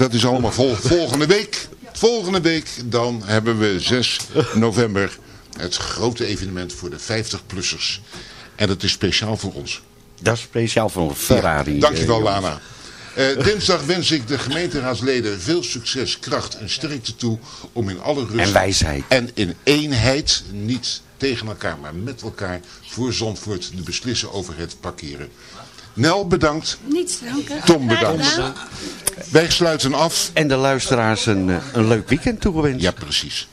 Dat is allemaal vol volgende week. Volgende week dan hebben we 6 november het grote evenement voor de 50-plussers. En dat is speciaal voor ons. Dat is speciaal voor Ferrari. Ja, dankjewel eh, Lana. Uh, dinsdag wens ik de gemeenteraadsleden veel succes, kracht en sterkte toe om in alle rust en wijsheid en in eenheid, niet tegen elkaar, maar met elkaar voor Zandvoort te beslissen over het parkeren. Nel, bedankt. Niets danken. Tom, bedankt. Wij sluiten af. En de luisteraars een, eh, een leuk weekend toegewenst. Ja, precies.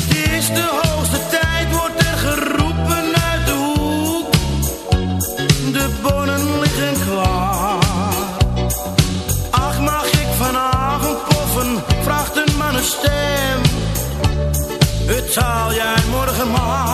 Het is de hoogste tijd, wordt er geroepen uit de hoek. De bonnen liggen klaar. Ach, mag ik vanavond poffen, vraagt een man een stem. Betaal jij morgen maar.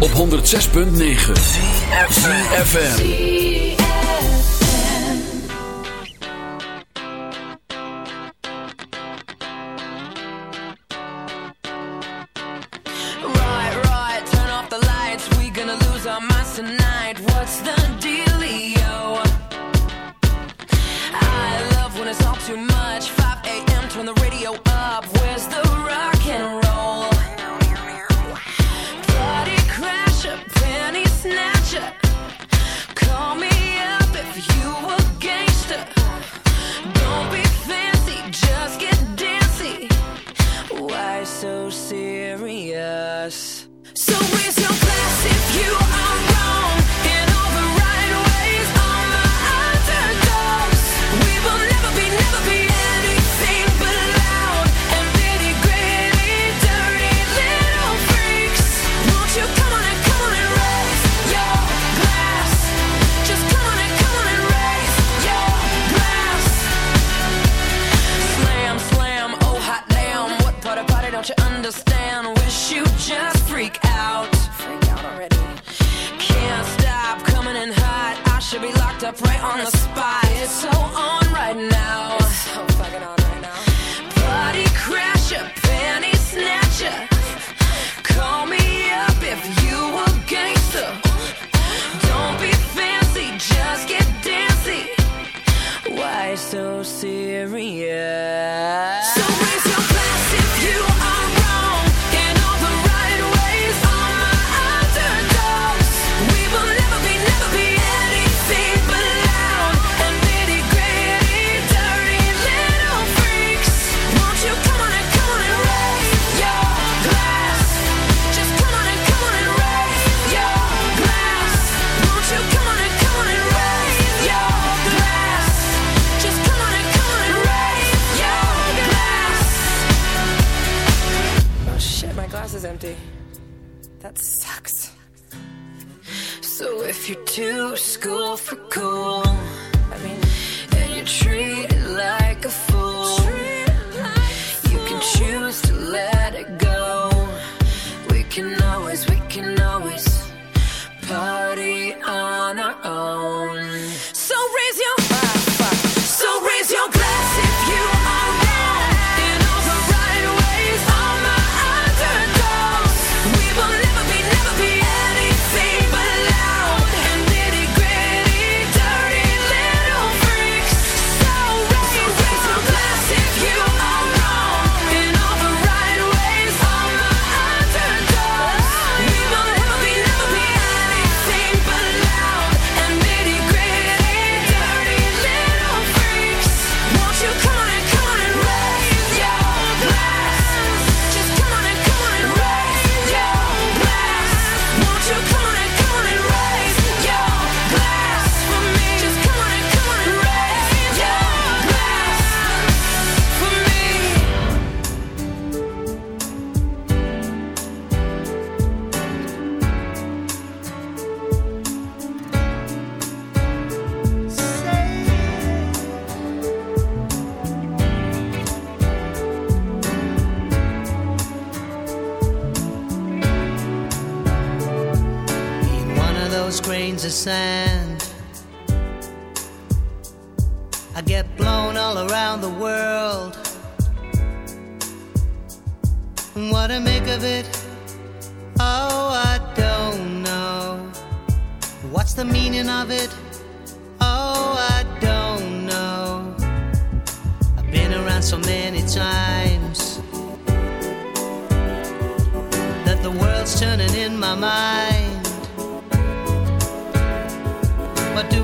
Op 106.9. FM. house is empty. That sucks. So if you're too school for cool, I mean, and you treat it like a fool. sand. I get blown all around the world. What I make of it, oh, I don't know. What's the meaning of it?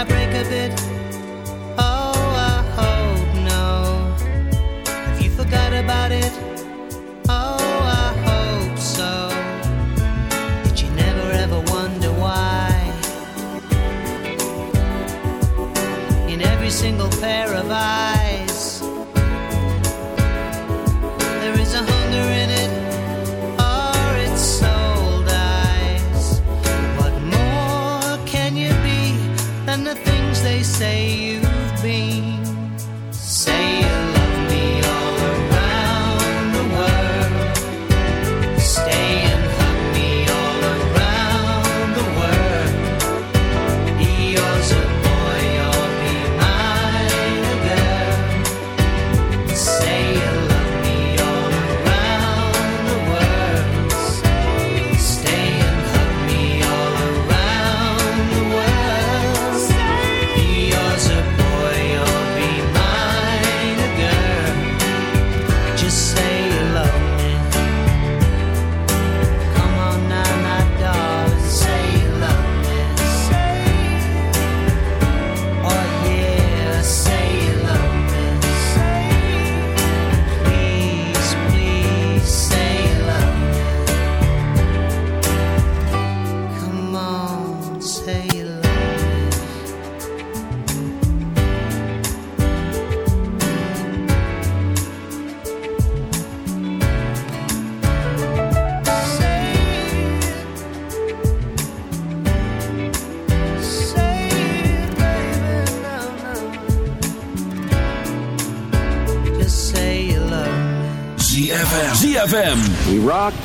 I break a bit? say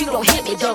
you don't hit me, dog.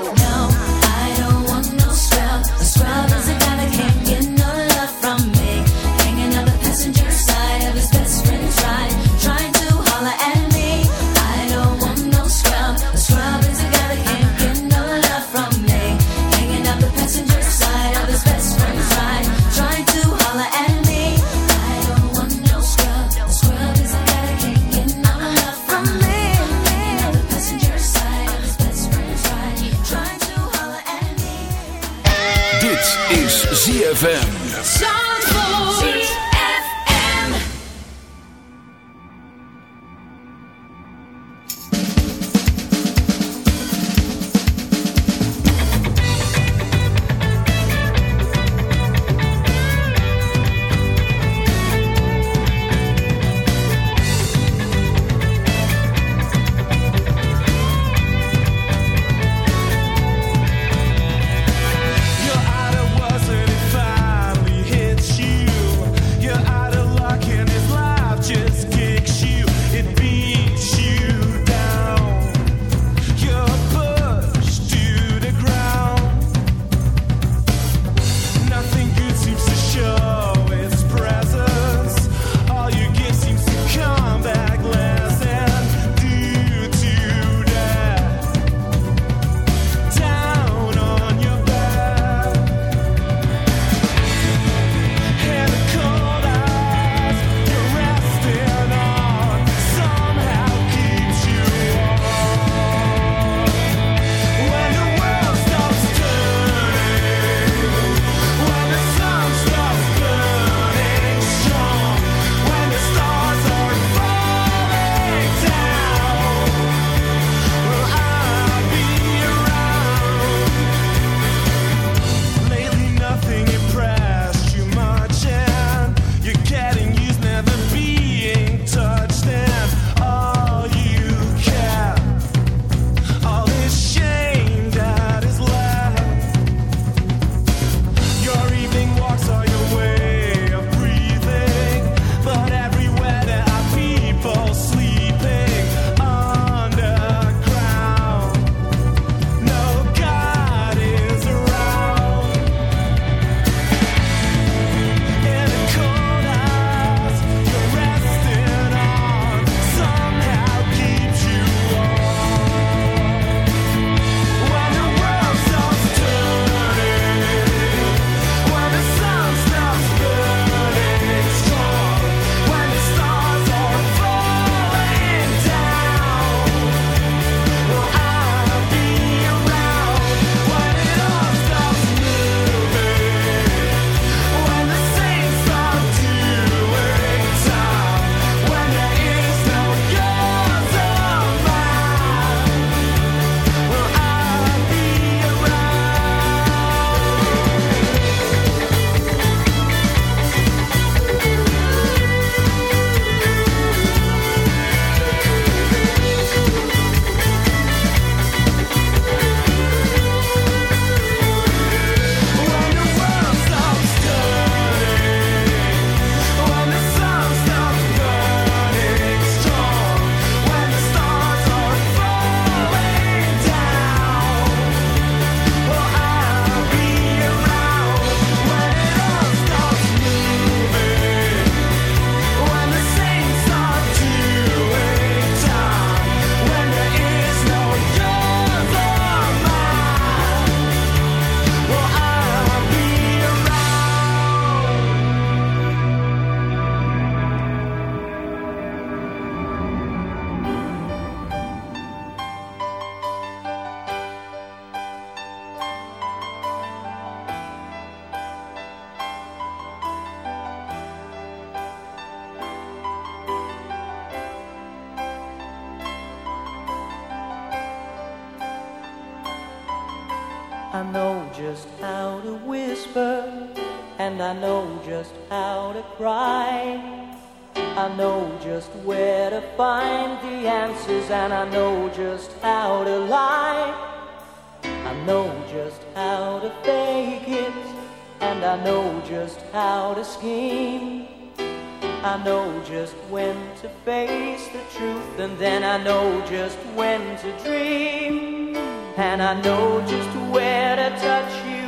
And then I know just when to dream. And I know just where to touch you,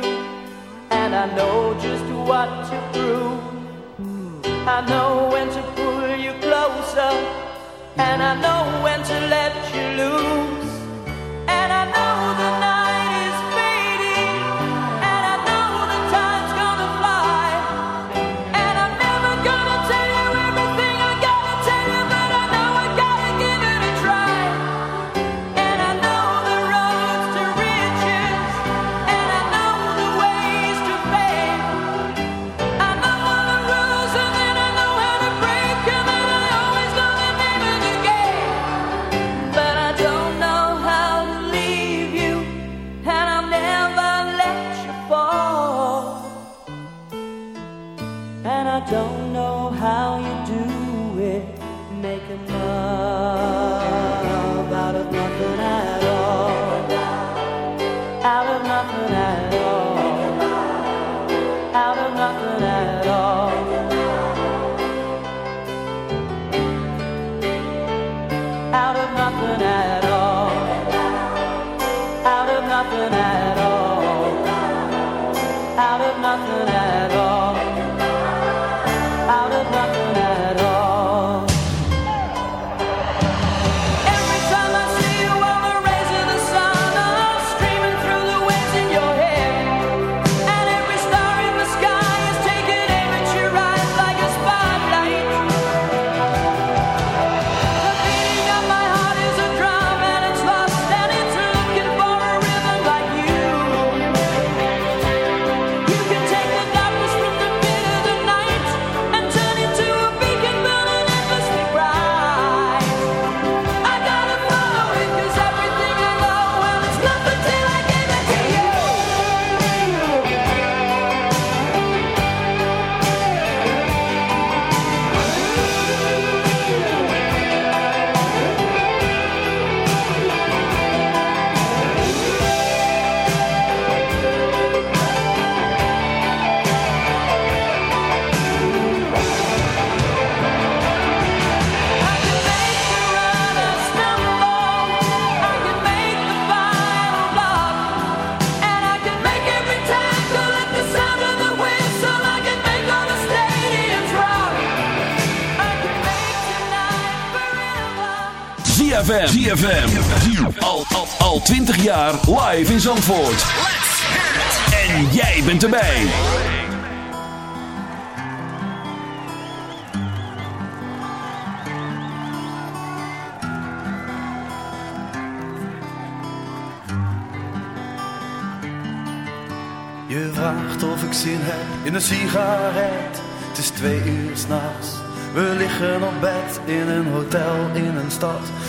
and I know just what to prove. I know when to pull you closer, and I know when to let you loose. And I know ZFM. Al, al, al 20 jaar live in Zandvoort. En jij bent erbij. Je vraagt of ik zin heb in een sigaret. Het is twee uur s'nachts. We liggen op bed in een hotel in een stad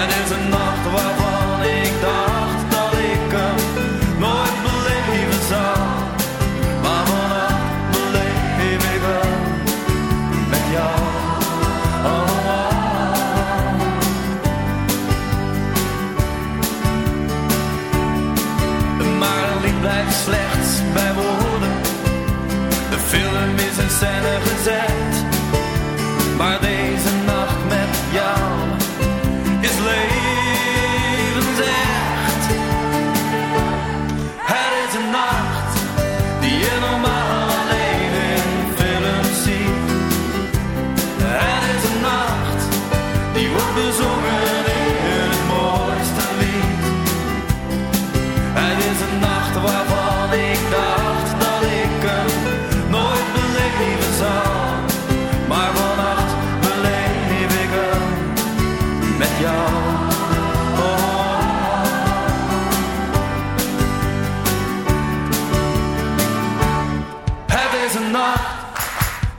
and there's another